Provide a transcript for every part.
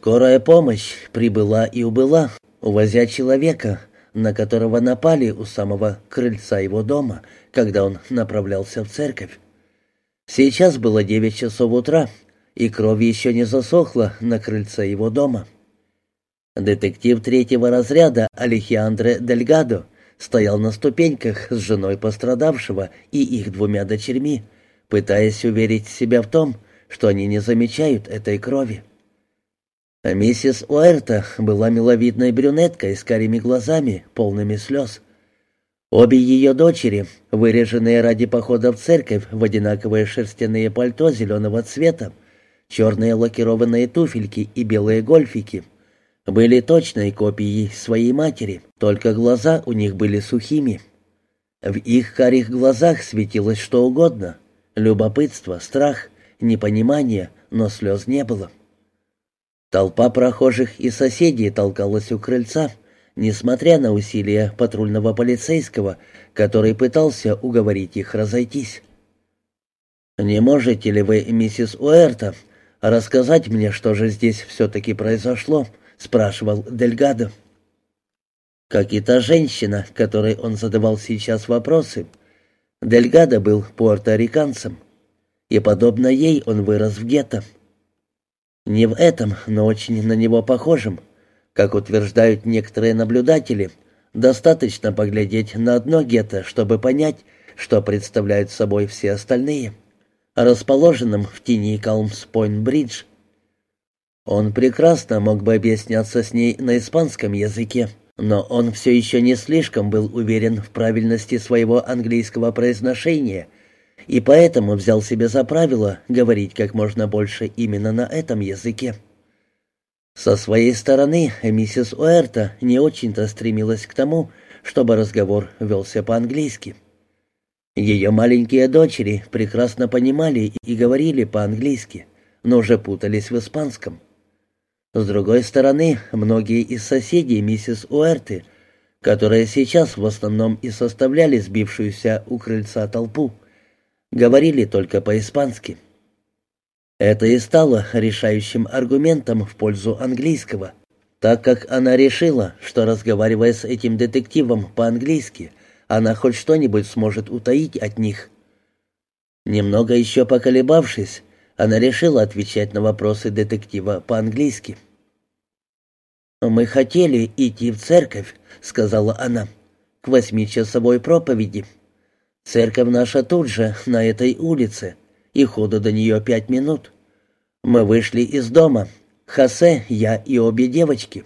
Скорая помощь прибыла и убыла, увозя человека, на которого напали у самого крыльца его дома, когда он направлялся в церковь. Сейчас было девять часов утра, и кровь еще не засохла на крыльце его дома. Детектив третьего разряда Алехиандре Дельгадо стоял на ступеньках с женой пострадавшего и их двумя дочерьми, пытаясь уверить себя в том, что они не замечают этой крови. Миссис Уэрта была миловидной брюнеткой с карими глазами, полными слез. Обе ее дочери, выреженные ради похода в церковь в одинаковые шерстяные пальто зеленого цвета, черные лакированные туфельки и белые гольфики, были точной копией своей матери, только глаза у них были сухими. В их карих глазах светилось что угодно — любопытство, страх, непонимание, но слез не было. Толпа прохожих и соседей толкалась у крыльца — несмотря на усилия патрульного полицейского, который пытался уговорить их разойтись. «Не можете ли вы, миссис Уэрта, рассказать мне, что же здесь все-таки произошло?» — спрашивал Дельгадо. Как и та женщина, которой он задавал сейчас вопросы, Дельгадо был пуэрториканцем, и, подобно ей, он вырос в гетто. Не в этом, но очень на него похожем — как утверждают некоторые наблюдатели, достаточно поглядеть на одно гетто, чтобы понять, что представляют собой все остальные, расположенным в тени Калмс-Пойнт-Бридж. Он прекрасно мог бы объясняться с ней на испанском языке, но он все еще не слишком был уверен в правильности своего английского произношения и поэтому взял себе за правило говорить как можно больше именно на этом языке. Со своей стороны, миссис Уэрта не очень-то стремилась к тому, чтобы разговор велся по-английски. Ее маленькие дочери прекрасно понимали и говорили по-английски, но уже путались в испанском. С другой стороны, многие из соседей миссис Уэрты, которые сейчас в основном и составляли сбившуюся у крыльца толпу, говорили только по-испански. Это и стало решающим аргументом в пользу английского, так как она решила, что, разговаривая с этим детективом по-английски, она хоть что-нибудь сможет утаить от них. Немного еще поколебавшись, она решила отвечать на вопросы детектива по-английски. «Мы хотели идти в церковь», — сказала она, — «к восьмичасовой проповеди. Церковь наша тут же, на этой улице, и хода до нее пять минут. Мы вышли из дома, Хосе, я и обе девочки.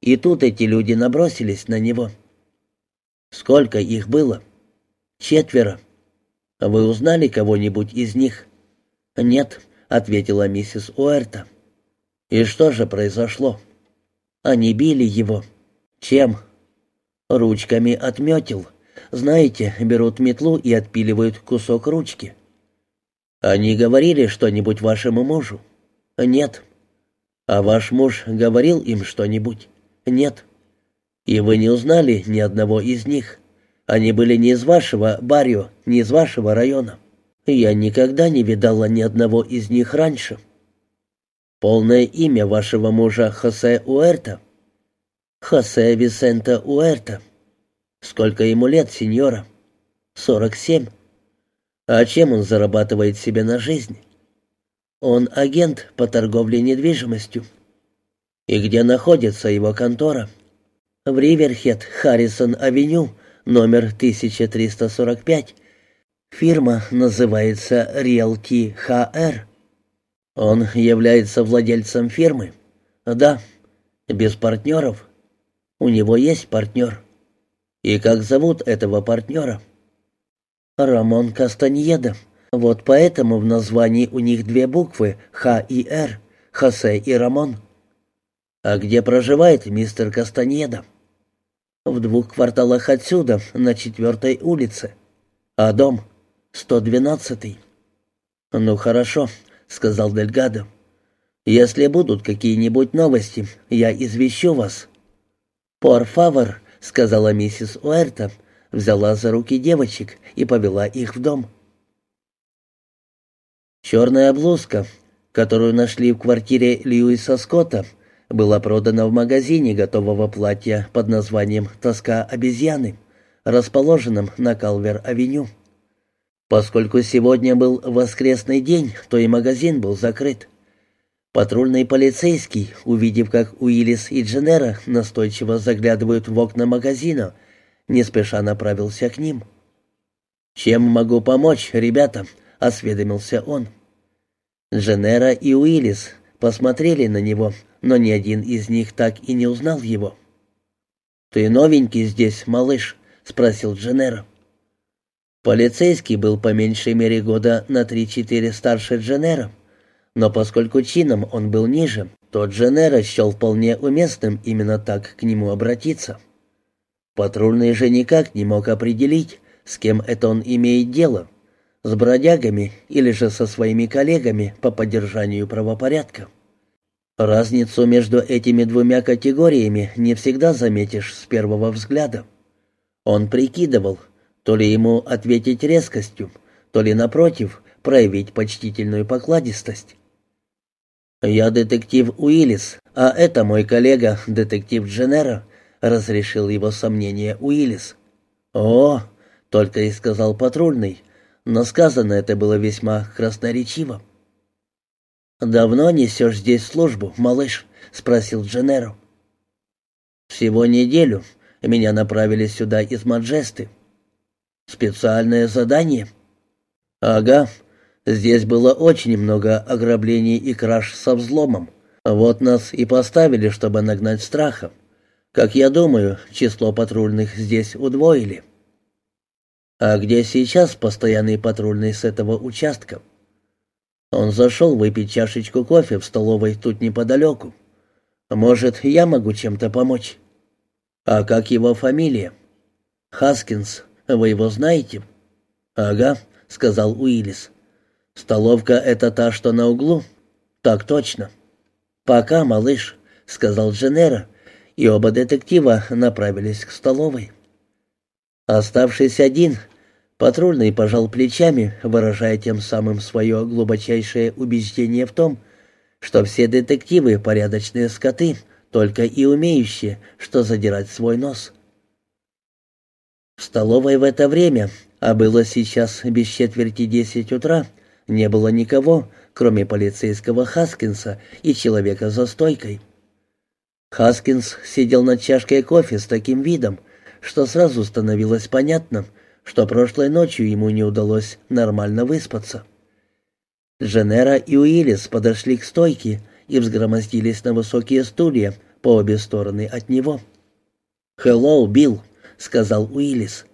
И тут эти люди набросились на него. Сколько их было? Четверо. Вы узнали кого-нибудь из них? Нет, ответила миссис Уэрта. И что же произошло? Они били его. Чем? Ручками отметил. Знаете, берут метлу и отпиливают кусок ручки. «Они говорили что-нибудь вашему мужу?» «Нет». «А ваш муж говорил им что-нибудь?» «Нет». «И вы не узнали ни одного из них? Они были не из вашего барио, не из вашего района?» «Я никогда не видала ни одного из них раньше». «Полное имя вашего мужа Хосе Уэрта?» «Хосе Висента Уэрта». «Сколько ему лет, сеньора?» «Сорок семь». А чем он зарабатывает себе на жизнь? Он агент по торговле недвижимостью. И где находится его контора? В Риверхед, Харрисон-авеню, номер 1345. Фирма называется Realty HR. Он является владельцем фирмы? Да. Без партнеров? У него есть партнер. И как зовут этого партнера? Рамон Кастаньеда. Вот поэтому в названии у них две буквы Х и Р. Хосе и Рамон. А где проживает мистер Кастаньеда? В двух кварталах отсюда, на четвертой улице. А дом? 112-й. Ну хорошо, сказал Дельгадо. Если будут какие-нибудь новости, я извещу вас. Пор фавор, сказала миссис Уэрта, взяла за руки девочек и повела их в дом. Черная блузка, которую нашли в квартире Льюиса Скотта, была продана в магазине готового платья под названием «Тоска обезьяны», расположенном на Калвер-авеню. Поскольку сегодня был воскресный день, то и магазин был закрыт. Патрульный полицейский, увидев, как Уиллис и Дженера настойчиво заглядывают в окна магазина, не спеша направился к ним. «Чем могу помочь, ребята?» — осведомился он. Дженера и Уиллис посмотрели на него, но ни один из них так и не узнал его. «Ты новенький здесь, малыш?» — спросил Дженера. Полицейский был по меньшей мере года на три-четыре старше Дженера, но поскольку чином он был ниже, то Дженера счел вполне уместным именно так к нему обратиться. Патрульный же никак не мог определить, с кем это он имеет дело, с бродягами или же со своими коллегами по поддержанию правопорядка. Разницу между этими двумя категориями не всегда заметишь с первого взгляда. Он прикидывал, то ли ему ответить резкостью, то ли, напротив, проявить почтительную покладистость. «Я детектив Уиллис, а это мой коллега, детектив Дженера», — разрешил его сомнение Уиллис. «О!» — только и сказал патрульный, но сказано это было весьма красноречиво. «Давно несешь здесь службу, малыш?» — спросил Дженеро. «Всего неделю. Меня направили сюда из Маджесты». «Специальное задание?» «Ага. Здесь было очень много ограблений и краж со взломом. Вот нас и поставили, чтобы нагнать страха. Как я думаю, число патрульных здесь удвоили». «А где сейчас постоянный патрульный с этого участка?» Он зашел выпить чашечку кофе в столовой тут неподалеку. «Может, я могу чем-то помочь?» «А как его фамилия?» «Хаскинс. Вы его знаете?» «Ага», — сказал Уиллис. «Столовка — это та, что на углу?» «Так точно». «Пока, малыш», — сказал Дженера, и оба детектива направились к столовой. Оставшись один, патрульный пожал плечами, выражая тем самым свое глубочайшее убеждение в том, что все детективы — порядочные скоты, только и умеющие, что задирать свой нос. В столовой в это время, а было сейчас без четверти десять утра, не было никого, кроме полицейского Хаскинса и человека за стойкой. Хаскинс сидел над чашкой кофе с таким видом, что сразу становилось понятно, что прошлой ночью ему не удалось нормально выспаться. Женера и Уиллис подошли к стойке и взгромоздились на высокие стулья по обе стороны от него. «Хеллоу, Билл!» — сказал Уиллис.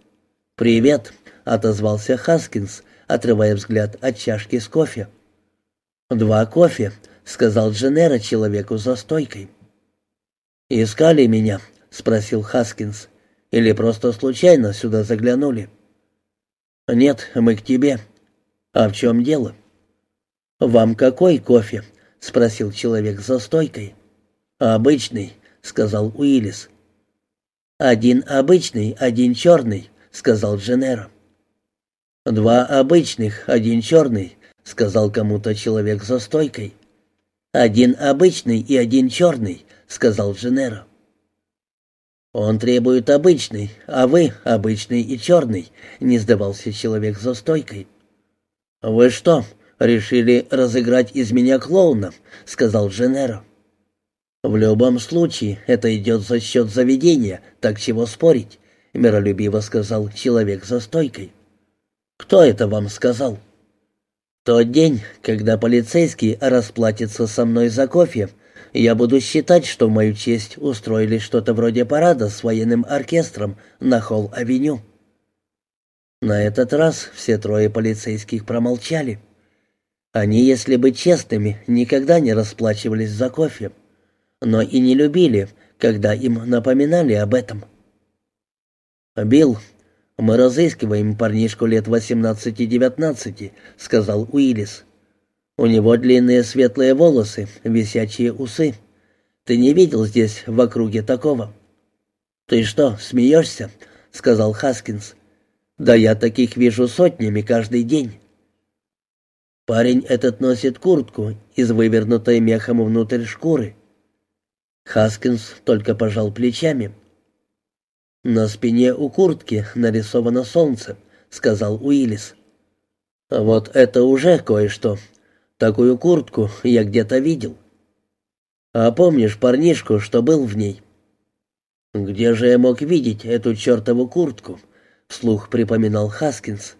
«Привет!» — отозвался Хаскинс, отрывая взгляд от чашки с кофе. «Два кофе», — сказал Дженера человеку за стойкой. «Искали меня?» — спросил Хаскинс. «Или просто случайно сюда заглянули?» «Нет, мы к тебе». «А в чем дело?» «Вам какой кофе?» — спросил человек за стойкой. «Обычный», — сказал Уиллис. «Один обычный, один черный», — сказал Дженера. «Два обычных, один черный», — сказал кому-то человек за стойкой. «Один обычный и один черный», — сказал Дженера. «Он требует обычный, а вы обычный и черный», — не сдавался человек за стойкой. «Вы что, решили разыграть из меня клоуна?» — сказал Дженера. «В любом случае, это идет за счет заведения, так чего спорить?» — миролюбиво сказал человек за стойкой. «Кто это вам сказал?» «Тот день, когда полицейский расплатится со мной за кофе, я буду считать, что в мою честь устроили что-то вроде парада с военным оркестром на Холл-авеню». На этот раз все трое полицейских промолчали. Они, если быть честными, никогда не расплачивались за кофе но и не любили, когда им напоминали об этом. «Билл, мы разыскиваем парнишку лет 18-19», — сказал Уиллис. «У него длинные светлые волосы, висячие усы. Ты не видел здесь в округе такого?» «Ты что, смеешься?» — сказал Хаскинс. «Да я таких вижу сотнями каждый день». Парень этот носит куртку из вывернутой мехом внутрь шкуры. Хаскинс только пожал плечами. «На спине у куртки нарисовано солнце», — сказал Уиллис. «Вот это уже кое-что. Такую куртку я где-то видел». «А помнишь парнишку, что был в ней?» «Где же я мог видеть эту чертову куртку?» — вслух припоминал Хаскинс.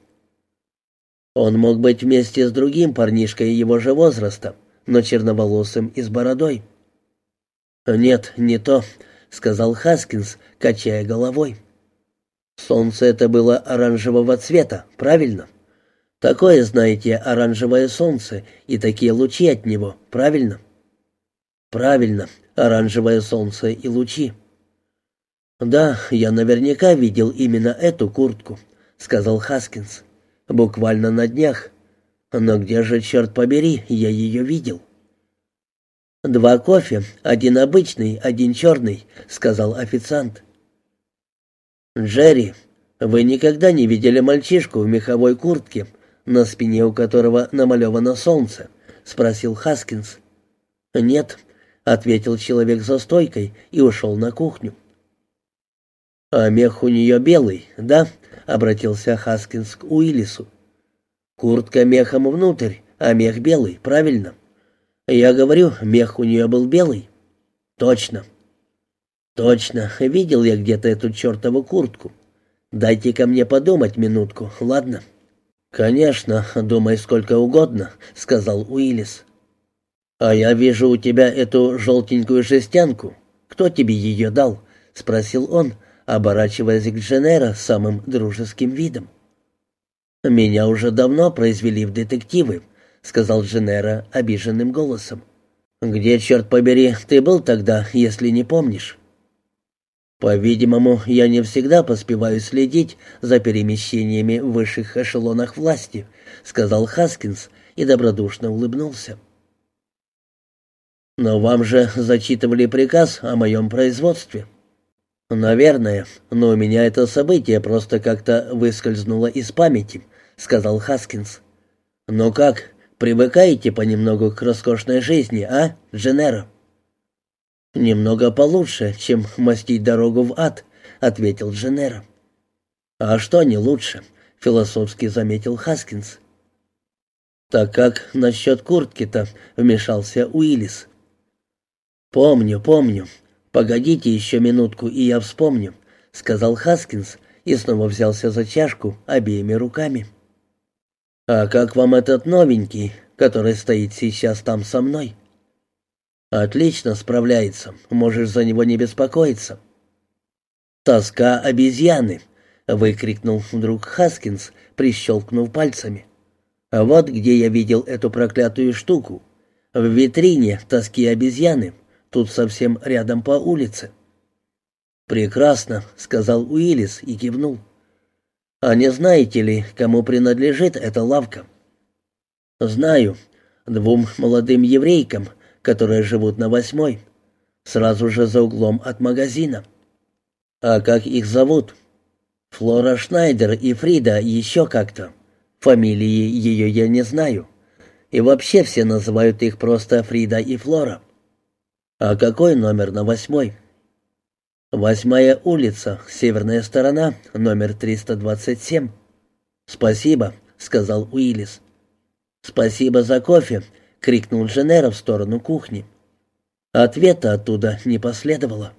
Он мог быть вместе с другим парнишкой его же возраста, но черноволосым и с бородой. «Нет, не то», — сказал Хаскинс, качая головой. «Солнце это было оранжевого цвета, правильно? Такое, знаете, оранжевое солнце и такие лучи от него, правильно?» «Правильно, оранжевое солнце и лучи». «Да, я наверняка видел именно эту куртку», — сказал Хаскинс. Буквально на днях. Но где же, черт побери, я ее видел? «Два кофе, один обычный, один черный», — сказал официант. «Джерри, вы никогда не видели мальчишку в меховой куртке, на спине у которого намалевано солнце?» — спросил Хаскинс. «Нет», — ответил человек за стойкой и ушел на кухню. «А мех у нее белый, да?» обратился Хаскинс к Уиллису. «Куртка мехом внутрь, а мех белый, правильно?» «Я говорю, мех у нее был белый?» «Точно». «Точно, видел я где-то эту чертову куртку. Дайте-ка мне подумать минутку, ладно?» «Конечно, думай сколько угодно», — сказал Уиллис. «А я вижу у тебя эту желтенькую жестянку. Кто тебе ее дал?» — спросил он, оборачиваясь к Дженера самым дружеским видом. «Меня уже давно произвели в детективы», — сказал Дженера обиженным голосом. «Где, черт побери, ты был тогда, если не помнишь?» «По-видимому, я не всегда поспеваю следить за перемещениями в высших эшелонах власти», — сказал Хаскинс и добродушно улыбнулся. «Но вам же зачитывали приказ о моем производстве». «Наверное, но у меня это событие просто как-то выскользнуло из памяти», — сказал Хаскинс. «Ну как, привыкаете понемногу к роскошной жизни, а, Дженеро?» «Немного получше, чем мастить дорогу в ад», — ответил Дженеро. «А что не лучше?» — философски заметил Хаскинс. «Так как насчет куртки-то?» — вмешался Уиллис. «Помню, помню. «Погодите еще минутку, и я вспомню», — сказал Хаскинс и снова взялся за чашку обеими руками. «А как вам этот новенький, который стоит сейчас там со мной?» «Отлично справляется, можешь за него не беспокоиться». «Тоска обезьяны!» — выкрикнул вдруг Хаскинс, прищелкнув пальцами. «А вот где я видел эту проклятую штуку. В витрине тоски обезьяны. Тут совсем рядом по улице». «Прекрасно», — сказал Уиллис и кивнул. «А не знаете ли, кому принадлежит эта лавка?» «Знаю. Двум молодым еврейкам, которые живут на восьмой, сразу же за углом от магазина. А как их зовут?» «Флора Шнайдер и Фрида еще как-то. Фамилии ее я не знаю. И вообще все называют их просто Фрида и Флора». «А какой номер на восьмой?» «Восьмая улица, северная сторона, номер 327». «Спасибо», — сказал Уиллис. «Спасибо за кофе», — крикнул Дженера в сторону кухни. Ответа оттуда не последовало.